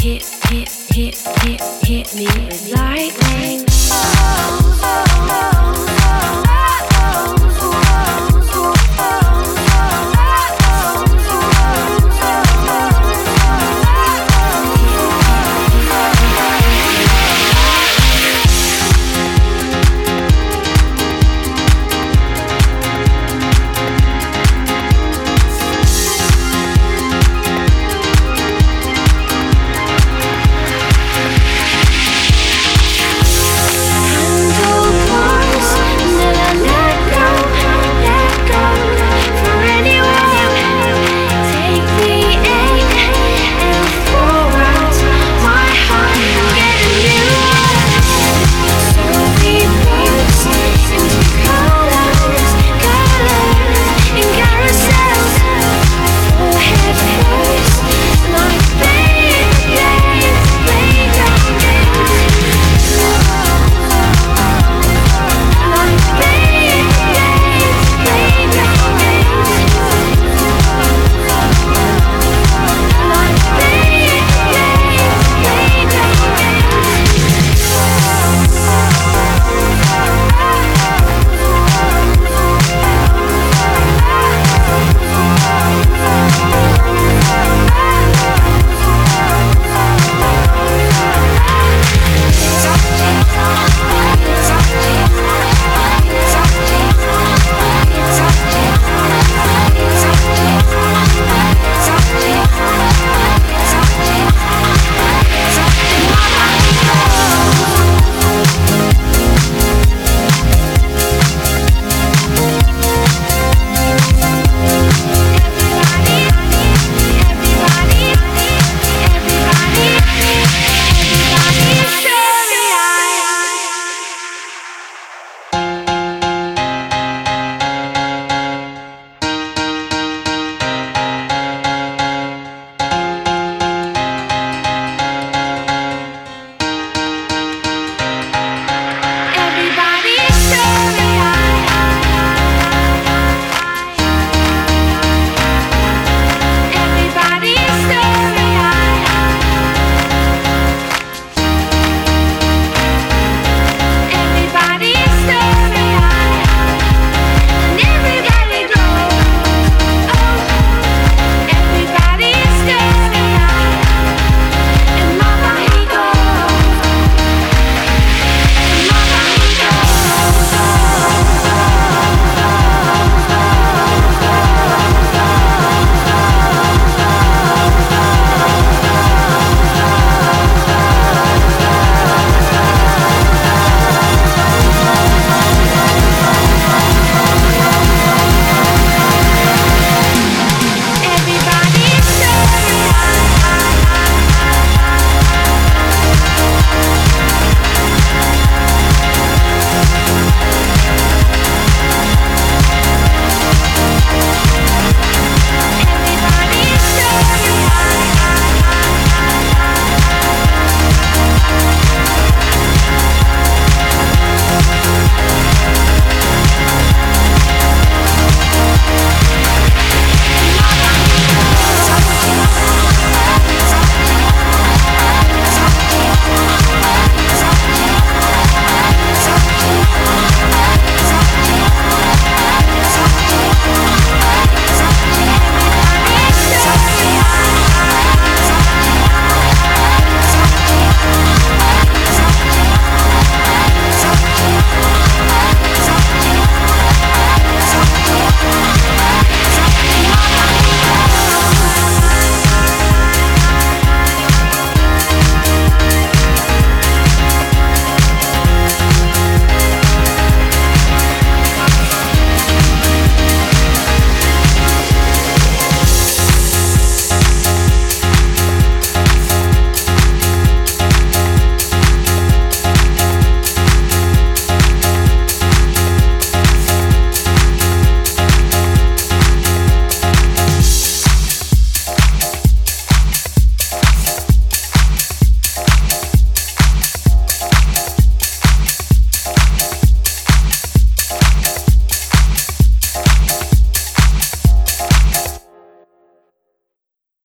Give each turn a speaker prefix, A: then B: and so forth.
A: hit, hit, hit, hit, hit me with lightning. Oh, oh, oh.